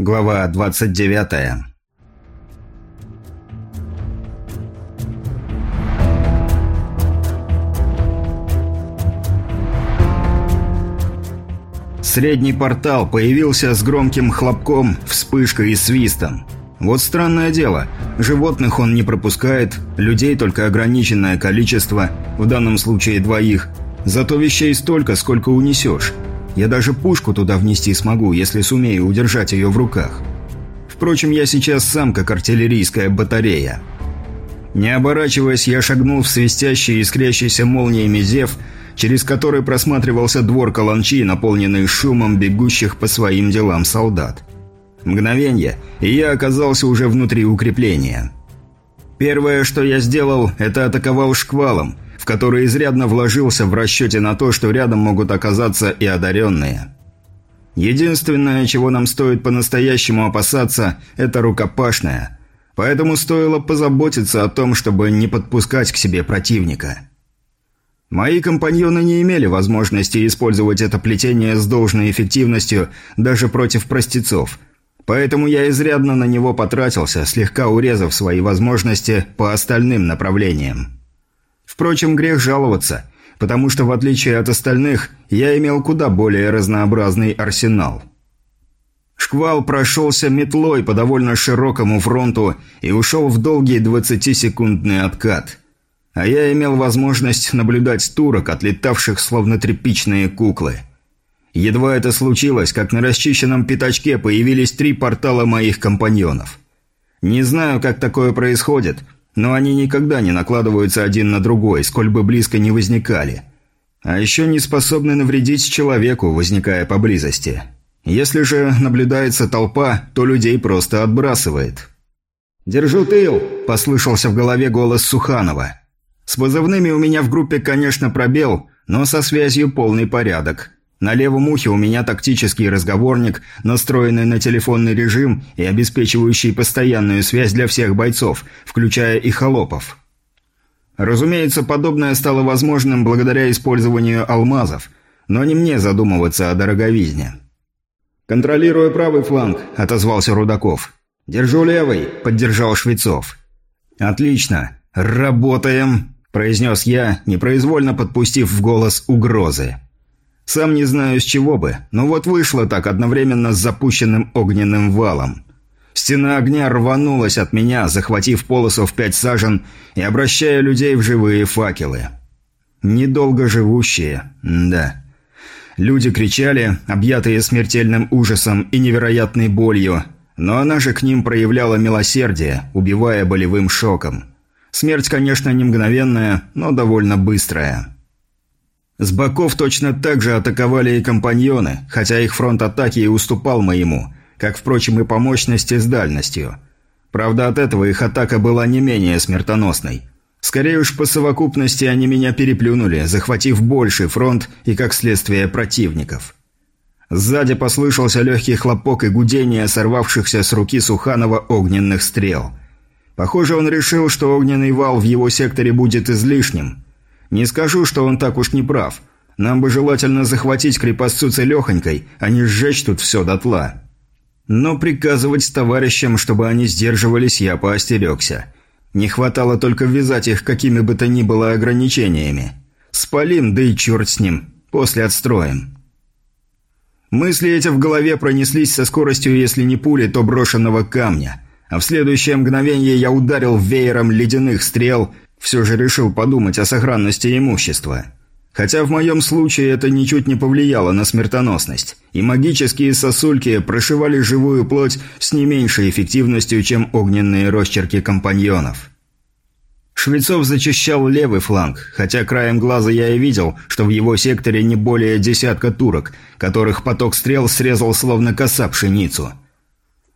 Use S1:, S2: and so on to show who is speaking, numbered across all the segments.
S1: Глава 29 Средний портал появился с громким хлопком, вспышкой и свистом. Вот странное дело, животных он не пропускает, людей только ограниченное количество, в данном случае двоих, зато вещей столько, сколько унесешь. Я даже пушку туда внести смогу, если сумею удержать ее в руках. Впрочем, я сейчас сам как артиллерийская батарея. Не оборачиваясь, я шагнул в свистящий и искрящийся молниями зев, через который просматривался двор каланчи, наполненный шумом бегущих по своим делам солдат. Мгновение, и я оказался уже внутри укрепления. Первое, что я сделал, это атаковал шквалом – который изрядно вложился в расчете на то, что рядом могут оказаться и одаренные. Единственное, чего нам стоит по-настоящему опасаться, это рукопашная. Поэтому стоило позаботиться о том, чтобы не подпускать к себе противника. Мои компаньоны не имели возможности использовать это плетение с должной эффективностью даже против простецов, поэтому я изрядно на него потратился, слегка урезав свои возможности по остальным направлениям. Впрочем, грех жаловаться, потому что в отличие от остальных, я имел куда более разнообразный арсенал. Шквал прошелся метлой по довольно широкому фронту и ушел в долгий 20-секундный откат. А я имел возможность наблюдать турок, отлетавших словно тряпичные куклы. Едва это случилось, как на расчищенном пятачке появились три портала моих компаньонов. Не знаю, как такое происходит – но они никогда не накладываются один на другой, сколь бы близко не возникали. А еще не способны навредить человеку, возникая поблизости. Если же наблюдается толпа, то людей просто отбрасывает. «Держу тыл!» – послышался в голове голос Суханова. «С позывными у меня в группе, конечно, пробел, но со связью полный порядок. На левом ухе у меня тактический разговорник, настроенный на телефонный режим и обеспечивающий постоянную связь для всех бойцов, включая и холопов. Разумеется, подобное стало возможным благодаря использованию алмазов, но не мне задумываться о дороговизне. «Контролируя правый фланг», – отозвался Рудаков. «Держу левый», – поддержал Швецов. «Отлично. Работаем», – произнес я, непроизвольно подпустив в голос угрозы. Сам не знаю с чего бы, но вот вышло так одновременно с запущенным огненным валом. Стена огня рванулась от меня, захватив полосу в пять сажен и обращая людей в живые факелы. Недолго живущие, да. Люди кричали, объятые смертельным ужасом и невероятной болью, но она же к ним проявляла милосердие, убивая болевым шоком. Смерть, конечно, не мгновенная, но довольно быстрая. С боков точно так же атаковали и компаньоны, хотя их фронт атаки и уступал моему, как, впрочем, и по мощности с дальностью. Правда, от этого их атака была не менее смертоносной. Скорее уж по совокупности они меня переплюнули, захватив больший фронт и, как следствие, противников. Сзади послышался легкий хлопок и гудение сорвавшихся с руки Суханова огненных стрел. Похоже, он решил, что огненный вал в его секторе будет излишним – не скажу, что он так уж не прав. Нам бы желательно захватить крепостцу целехонькой, а не сжечь тут все дотла. Но приказывать товарищам, чтобы они сдерживались, я поостерегся. Не хватало только ввязать их какими бы то ни было ограничениями. Спалим, да и черт с ним. После отстроим. Мысли эти в голове пронеслись со скоростью, если не пули, то брошенного камня. А в следующее мгновение я ударил веером ледяных стрел, все же решил подумать о сохранности имущества. Хотя в моем случае это ничуть не повлияло на смертоносность, и магические сосульки прошивали живую плоть с не меньшей эффективностью, чем огненные росчерки компаньонов. Швецов зачищал левый фланг, хотя краем глаза я и видел, что в его секторе не более десятка турок, которых поток стрел срезал словно коса пшеницу.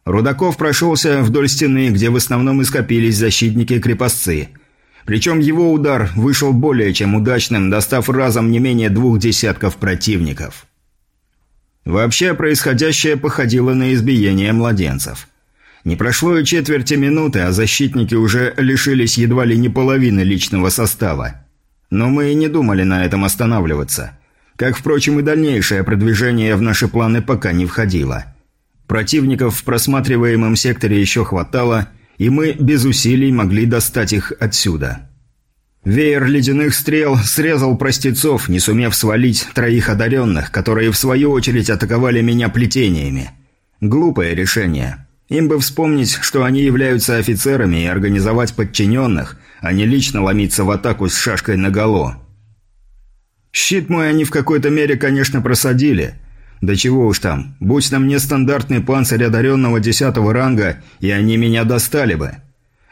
S1: Рудаков прошелся вдоль стены, где в основном и скопились защитники-крепостцы – причем его удар вышел более чем удачным, достав разом не менее двух десятков противников. Вообще, происходящее походило на избиение младенцев. Не прошло и четверти минуты, а защитники уже лишились едва ли не половины личного состава. Но мы и не думали на этом останавливаться. Как, впрочем, и дальнейшее продвижение в наши планы пока не входило. Противников в просматриваемом секторе еще хватало, и мы без усилий могли достать их отсюда. Веер ледяных стрел срезал простецов, не сумев свалить троих одаренных, которые в свою очередь атаковали меня плетениями. Глупое решение. Им бы вспомнить, что они являются офицерами и организовать подчиненных, а не лично ломиться в атаку с шашкой наголо. Щит мой они в какой-то мере, конечно, просадили. Да чего уж там, будь на мне стандартный панцирь одаренного десятого ранга, и они меня достали бы.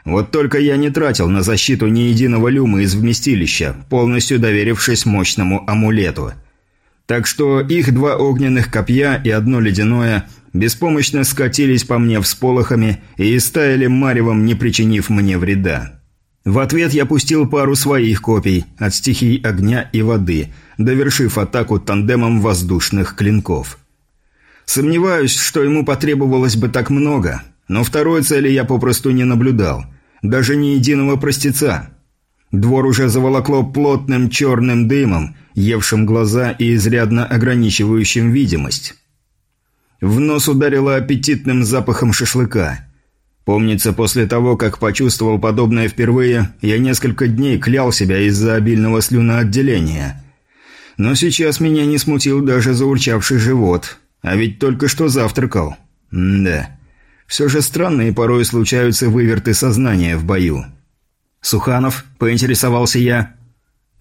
S1: Вот только я не тратил на защиту ни единого люма из вместилища, полностью доверившись мощному амулету. Так что их два огненных копья и одно ледяное беспомощно скатились по мне всполохами и истаяли маревом, не причинив мне вреда. В ответ я пустил пару своих копий от стихий огня и воды, довершив атаку тандемом воздушных клинков. Сомневаюсь, что ему потребовалось бы так много, но второй цели я попросту не наблюдал. Даже ни единого простеца. Двор уже заволокло плотным черным дымом, евшим глаза и изрядно ограничивающим видимость. В нос ударило аппетитным запахом шашлыка. Помнится, после того, как почувствовал подобное впервые, я несколько дней клял себя из-за обильного слюноотделения. Но сейчас меня не смутил даже заурчавший живот, а ведь только что завтракал. М да. Все же странные порой случаются выверты сознания в бою. «Суханов?» – поинтересовался я.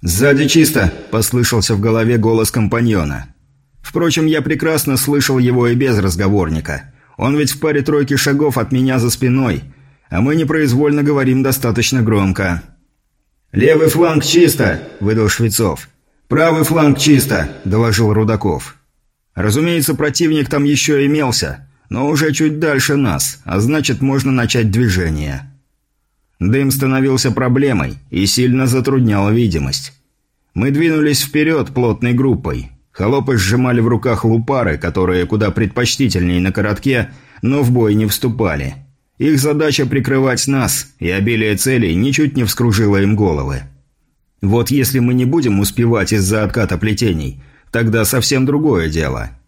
S1: «Сзади чисто!» – послышался в голове голос компаньона. Впрочем, я прекрасно слышал его и без разговорника. Он ведь в паре тройки шагов от меня за спиной, а мы непроизвольно говорим достаточно громко. «Левый фланг чисто!» – выдал Швецов. «Правый фланг чисто!» – доложил Рудаков. Разумеется, противник там еще имелся – но уже чуть дальше нас, а значит, можно начать движение. Дым становился проблемой и сильно затруднял видимость. Мы двинулись вперед плотной группой. Холопы сжимали в руках лупары, которые куда предпочтительнее на коротке, но в бой не вступали. Их задача прикрывать нас, и обилие целей ничуть не вскружило им головы. Вот если мы не будем успевать из-за отката плетений, тогда совсем другое дело –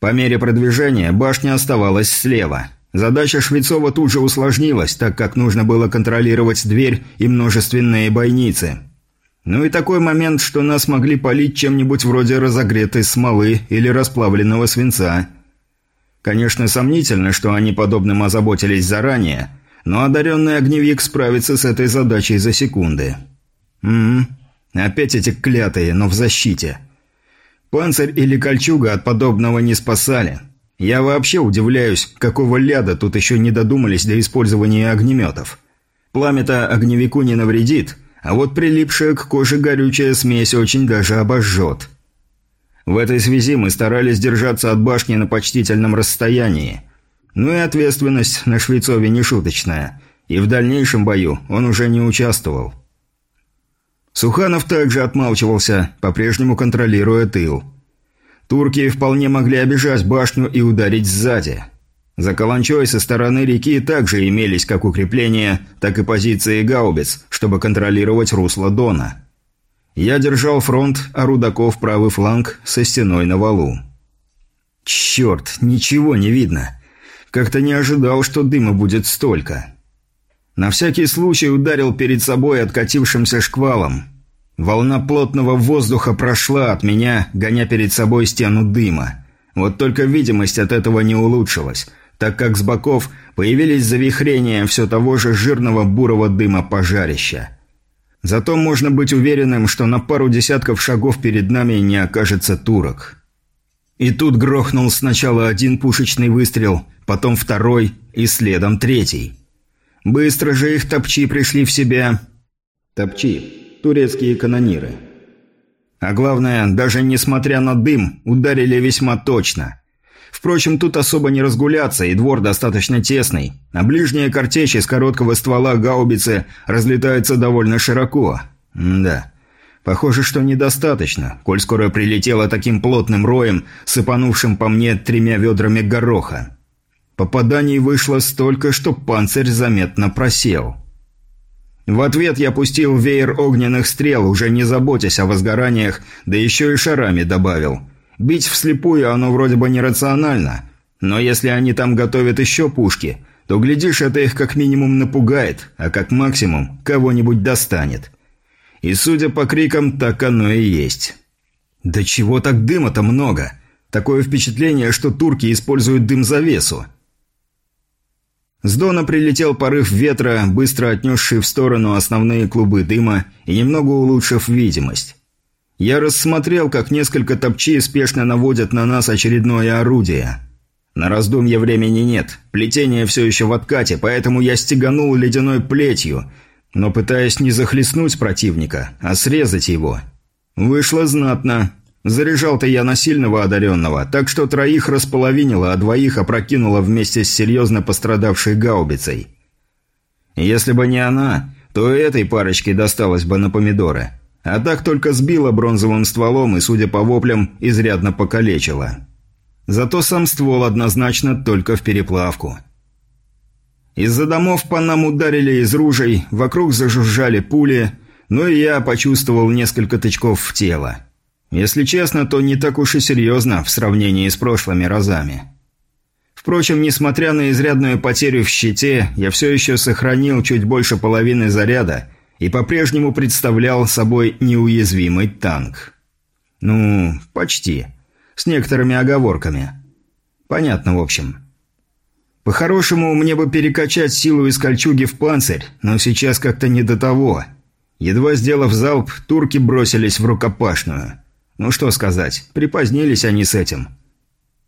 S1: по мере продвижения башня оставалась слева. Задача Швецова тут же усложнилась, так как нужно было контролировать дверь и множественные бойницы. Ну и такой момент, что нас могли полить чем-нибудь вроде разогретой смолы или расплавленного свинца. Конечно, сомнительно, что они подобным озаботились заранее, но одаренный огневик справится с этой задачей за секунды. Ммм, опять эти клятые, но в защите. Панцирь или кольчуга от подобного не спасали. Я вообще удивляюсь, какого ляда тут еще не додумались до использования огнеметов. Пламя-то огневику не навредит, а вот прилипшая к коже горючая смесь очень даже обожжет. В этой связи мы старались держаться от башни на почтительном расстоянии. Ну и ответственность на Швейцове не шуточная, и в дальнейшем бою он уже не участвовал. Суханов также отмалчивался, по-прежнему контролируя тыл. Турки вполне могли обижать башню и ударить сзади. За Каланчой со стороны реки также имелись как укрепления, так и позиции гаубиц, чтобы контролировать русло Дона. Я держал фронт, а Рудаков правый фланг со стеной на валу. Черт, ничего не видно. Как-то не ожидал, что дыма будет столько. На всякий случай ударил перед собой откатившимся шквалом. Волна плотного воздуха прошла от меня, гоня перед собой стену дыма. Вот только видимость от этого не улучшилась, так как с боков появились завихрения все того же жирного бурого дыма пожарища. Зато можно быть уверенным, что на пару десятков шагов перед нами не окажется турок. И тут грохнул сначала один пушечный выстрел, потом второй и следом третий. Быстро же их топчи пришли в себя. Топчи. Турецкие канониры. А главное, даже несмотря на дым, ударили весьма точно. Впрочем, тут особо не разгуляться, и двор достаточно тесный, а ближние картечи с короткого ствола гаубицы разлетаются довольно широко. М да. Похоже, что недостаточно, коль скоро прилетело таким плотным роем, сыпанувшим по мне тремя ведрами гороха. Попаданий вышло столько, что панцирь заметно просел. В ответ я пустил веер огненных стрел, уже не заботясь о возгораниях, да еще и шарами добавил. Бить вслепую оно вроде бы нерационально, Но если они там готовят еще пушки, то, глядишь, это их как минимум напугает, а как максимум кого-нибудь достанет. И судя по крикам, так оно и есть. Да чего так дыма-то много? Такое впечатление, что турки используют дым-завесу. С Дона прилетел порыв ветра, быстро отнесший в сторону основные клубы дыма и немного улучшив видимость. Я рассмотрел, как несколько топчей спешно наводят на нас очередное орудие. На раздумье времени нет, плетение все еще в откате, поэтому я стеганул ледяной плетью, но пытаясь не захлестнуть противника, а срезать его. Вышло знатно. Заряжал-то я на сильного одаренного, так что троих располовинило, а двоих опрокинуло вместе с серьезно пострадавшей гаубицей. Если бы не она, то этой парочке досталось бы на помидоры. А так только сбила бронзовым стволом и, судя по воплям, изрядно покалечила. Зато сам ствол однозначно только в переплавку. Из-за домов по нам ударили из ружей, вокруг зажужжали пули, но и я почувствовал несколько тычков в тело. Если честно, то не так уж и серьезно в сравнении с прошлыми разами. Впрочем, несмотря на изрядную потерю в щите, я все еще сохранил чуть больше половины заряда и по-прежнему представлял собой неуязвимый танк. Ну, почти. С некоторыми оговорками. Понятно, в общем. По-хорошему, мне бы перекачать силу из кольчуги в панцирь, но сейчас как-то не до того. Едва сделав залп, турки бросились в рукопашную. Ну что сказать, припозднились они с этим.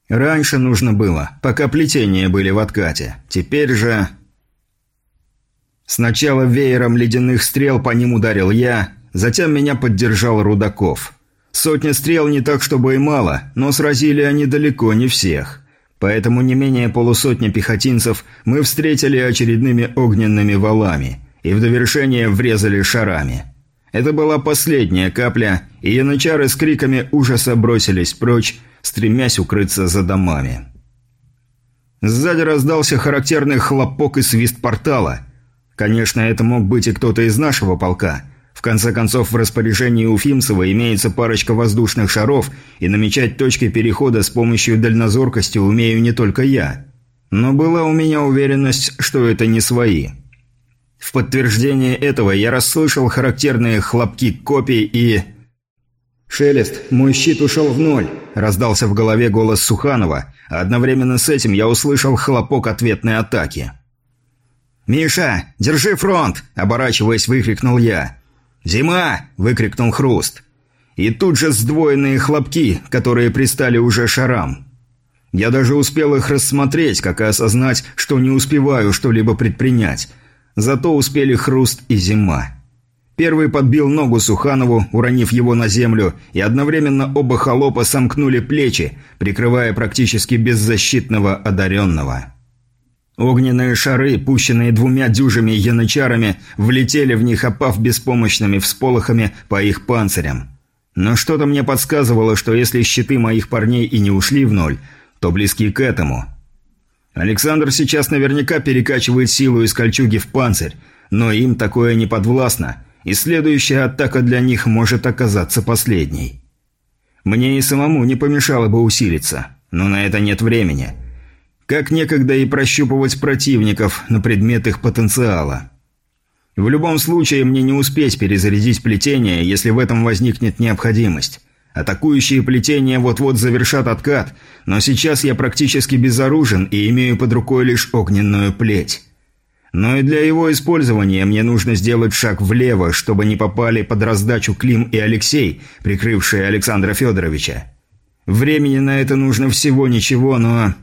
S1: Раньше нужно было, пока плетения были в откате. Теперь же... Сначала веером ледяных стрел по ним ударил я, затем меня поддержал Рудаков. Сотня стрел не так, чтобы и мало, но сразили они далеко не всех. Поэтому не менее полусотни пехотинцев мы встретили очередными огненными валами и в довершение врезали шарами. Это была последняя капля, и янычары с криками ужаса бросились прочь, стремясь укрыться за домами. Сзади раздался характерный хлопок и свист портала. Конечно, это мог быть и кто-то из нашего полка. В конце концов, в распоряжении Уфимцева имеется парочка воздушных шаров, и намечать точки перехода с помощью дальнозоркости умею не только я. Но была у меня уверенность, что это не свои. В подтверждение этого я расслышал характерные хлопки копий и... «Шелест, мой щит ушел в ноль», – раздался в голове голос Суханова, а одновременно с этим я услышал хлопок ответной атаки. «Миша, держи фронт!» – оборачиваясь, выкрикнул я. «Зима!» – выкрикнул Хруст. И тут же сдвоенные хлопки, которые пристали уже шарам. Я даже успел их рассмотреть, как и осознать, что не успеваю что-либо предпринять – Зато успели Хруст и Зима. Первый подбил ногу Суханову, уронив его на землю, и одновременно оба холопа сомкнули плечи, прикрывая практически беззащитного одаренного. Огненные шары, пущенные двумя дюжими янычарами, влетели в них, опав беспомощными всполохами по их панцирям. Но что-то мне подсказывало, что если щиты моих парней и не ушли в ноль, то близки к этому – Александр сейчас наверняка перекачивает силу из кольчуги в панцирь, но им такое не подвластно, и следующая атака для них может оказаться последней. Мне и самому не помешало бы усилиться, но на это нет времени. Как некогда и прощупывать противников на предмет их потенциала. В любом случае мне не успеть перезарядить плетение, если в этом возникнет необходимость. Атакующие плетения вот-вот завершат откат, но сейчас я практически безоружен и имею под рукой лишь огненную плеть. Но и для его использования мне нужно сделать шаг влево, чтобы не попали под раздачу Клим и Алексей, прикрывшие Александра Федоровича. Времени на это нужно всего ничего, но...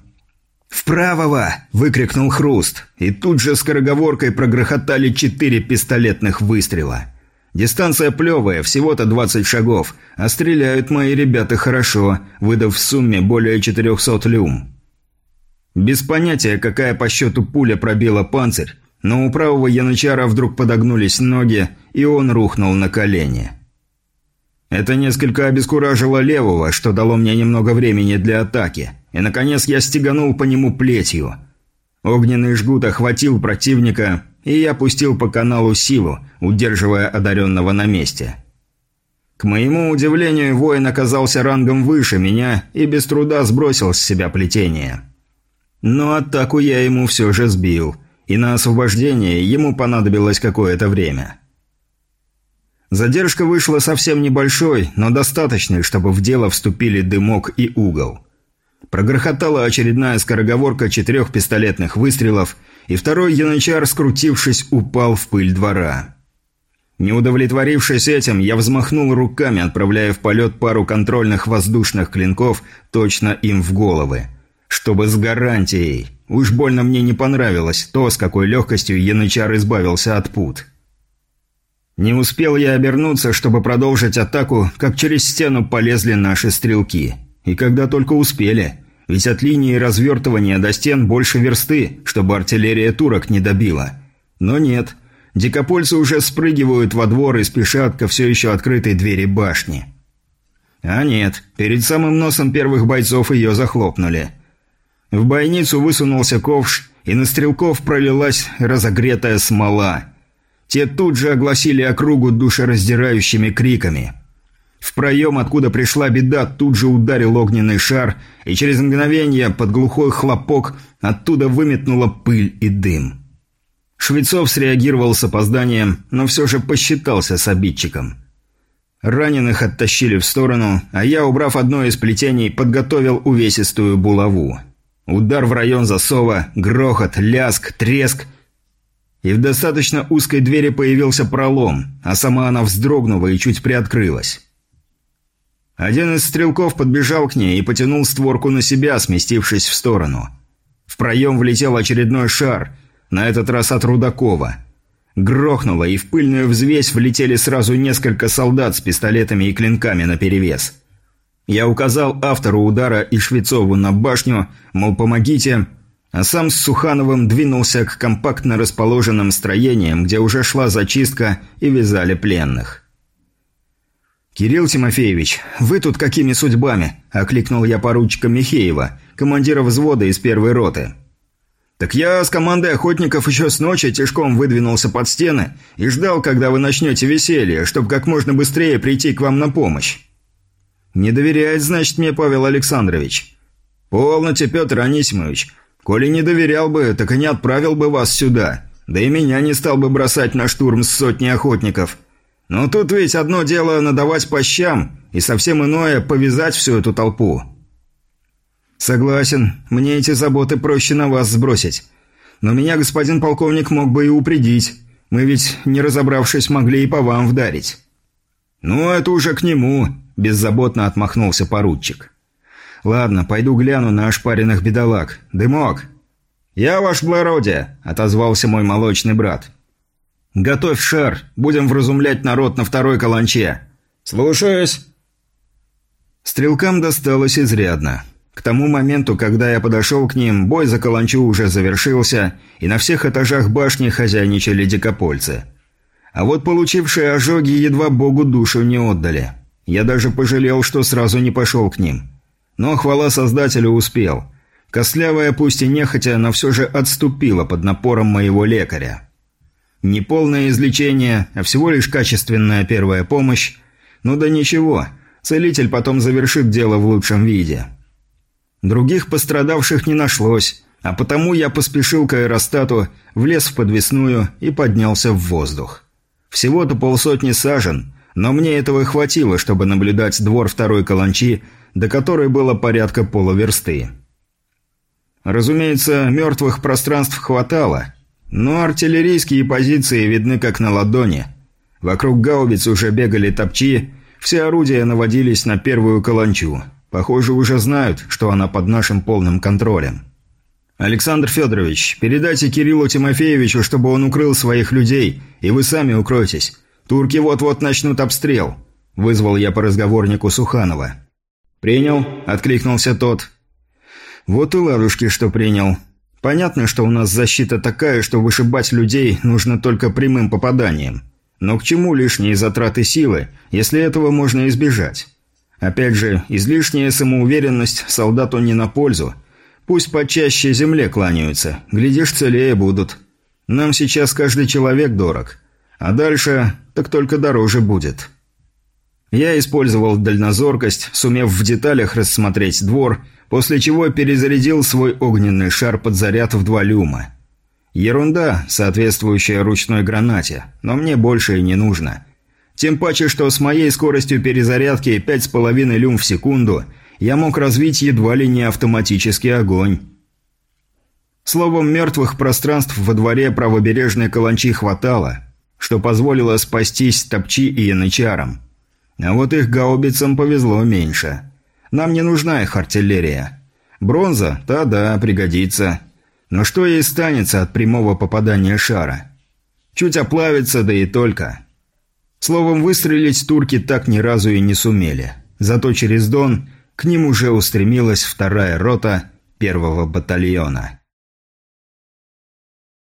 S1: «Вправого!» – выкрикнул Хруст, и тут же скороговоркой прогрохотали четыре пистолетных выстрела – Дистанция плевая, всего-то 20 шагов, а стреляют мои ребята хорошо, выдав в сумме более 400 люм. Без понятия, какая по счету пуля пробила панцирь, но у правого янычара вдруг подогнулись ноги, и он рухнул на колени. Это несколько обескуражило левого, что дало мне немного времени для атаки, и, наконец, я стеганул по нему плетью. Огненный жгут охватил противника, и я пустил по каналу силу, удерживая одаренного на месте. К моему удивлению, воин оказался рангом выше меня и без труда сбросил с себя плетение. Но атаку я ему все же сбил, и на освобождение ему понадобилось какое-то время. Задержка вышла совсем небольшой, но достаточной, чтобы в дело вступили дымок и угол. Прогрохотала очередная скороговорка четырех пистолетных выстрелов, и второй янычар, скрутившись, упал в пыль двора. Не удовлетворившись этим, я взмахнул руками, отправляя в полет пару контрольных воздушных клинков точно им в головы. Чтобы с гарантией. Уж больно мне не понравилось то, с какой легкостью янычар избавился от пут. Не успел я обернуться, чтобы продолжить атаку, как через стену полезли наши стрелки. И когда только успели. Ведь от линии развертывания до стен больше версты, чтобы артиллерия турок не добила. Но нет. Дикопольцы уже спрыгивают во двор и спешат ко все еще открытой двери башни. А нет, перед самым носом первых бойцов ее захлопнули. В бойницу высунулся ковш, и на стрелков пролилась разогретая смола – те тут же огласили округу душераздирающими криками. В проем, откуда пришла беда, тут же ударил огненный шар, и через мгновение под глухой хлопок оттуда выметнула пыль и дым. Швецов среагировал с опозданием, но все же посчитался с обидчиком. Раненых оттащили в сторону, а я, убрав одно из плетений, подготовил увесистую булаву. Удар в район засова, грохот, ляск, треск, и в достаточно узкой двери появился пролом, а сама она вздрогнула и чуть приоткрылась. Один из стрелков подбежал к ней и потянул створку на себя, сместившись в сторону. В проем влетел очередной шар, на этот раз от Рудакова. Грохнуло, и в пыльную взвесь влетели сразу несколько солдат с пистолетами и клинками наперевес. Я указал автору удара и Швецову на башню, мол, помогите, а сам с Сухановым двинулся к компактно расположенным строениям, где уже шла зачистка и вязали пленных. «Кирилл Тимофеевич, вы тут какими судьбами?» – окликнул я поручика Михеева, командира взвода из первой роты. «Так я с командой охотников еще с ночи тяжком выдвинулся под стены и ждал, когда вы начнете веселье, чтобы как можно быстрее прийти к вам на помощь». «Не доверяет, значит, мне Павел Александрович». «Полноте, Петр Анисимович. Коли не доверял бы, так и не отправил бы вас сюда. Да и меня не стал бы бросать на штурм с сотни охотников. Но тут ведь одно дело надавать по щам, и совсем иное повязать всю эту толпу. Согласен, мне эти заботы проще на вас сбросить. Но меня господин полковник мог бы и упредить. Мы ведь, не разобравшись, могли и по вам вдарить. Ну, это уже к нему, беззаботно отмахнулся поручик. «Ладно, пойду гляну на ошпаренных бедолаг. Дымок!» «Я ваш благородие!» – отозвался мой молочный брат. «Готовь шар, будем вразумлять народ на второй каланче». «Слушаюсь!» Стрелкам досталось изрядно. К тому моменту, когда я подошел к ним, бой за каланчу уже завершился, и на всех этажах башни хозяйничали дикопольцы. А вот получившие ожоги едва богу душу не отдали. Я даже пожалел, что сразу не пошел к ним. Но хвала создателю успел. Кослявая, пусть и нехотя, но все же отступила под напором моего лекаря. Не полное излечение, а всего лишь качественная первая помощь. Ну да ничего, целитель потом завершит дело в лучшем виде. Других пострадавших не нашлось, а потому я поспешил к аэростату, влез в подвесную и поднялся в воздух. Всего-то полсотни сажен, но мне этого хватило, чтобы наблюдать двор второй каланчи, до которой было порядка полуверсты. Разумеется, мертвых пространств хватало, но артиллерийские позиции видны как на ладони. Вокруг гаубиц уже бегали топчи, все орудия наводились на первую каланчу. Похоже, уже знают, что она под нашим полным контролем. «Александр Федорович, передайте Кириллу Тимофеевичу, чтобы он укрыл своих людей, и вы сами укройтесь. Турки вот-вот начнут обстрел», – вызвал я по разговорнику Суханова. «Принял», – откликнулся тот. «Вот и ладушки, что принял. Понятно, что у нас защита такая, что вышибать людей нужно только прямым попаданием. Но к чему лишние затраты силы, если этого можно избежать? Опять же, излишняя самоуверенность солдату не на пользу. Пусть почаще земле кланяются, глядишь, целее будут. Нам сейчас каждый человек дорог. А дальше так только дороже будет». Я использовал дальнозоркость, сумев в деталях рассмотреть двор, после чего перезарядил свой огненный шар под заряд в два люма. Ерунда, соответствующая ручной гранате, но мне больше и не нужно. Тем паче, что с моей скоростью перезарядки 5,5 люм в секунду я мог развить едва ли не автоматический огонь. Словом, мертвых пространств во дворе правобережной каланчи хватало, что позволило спастись топчи и янычарам. А вот их гаубицам повезло меньше. Нам не нужна их артиллерия. Бронза, та-да, пригодится. Но что ей станется от прямого попадания шара? Чуть оплавится, да и только. Словом, выстрелить турки так ни разу и не сумели. Зато через Дон к ним уже устремилась вторая рота первого батальона.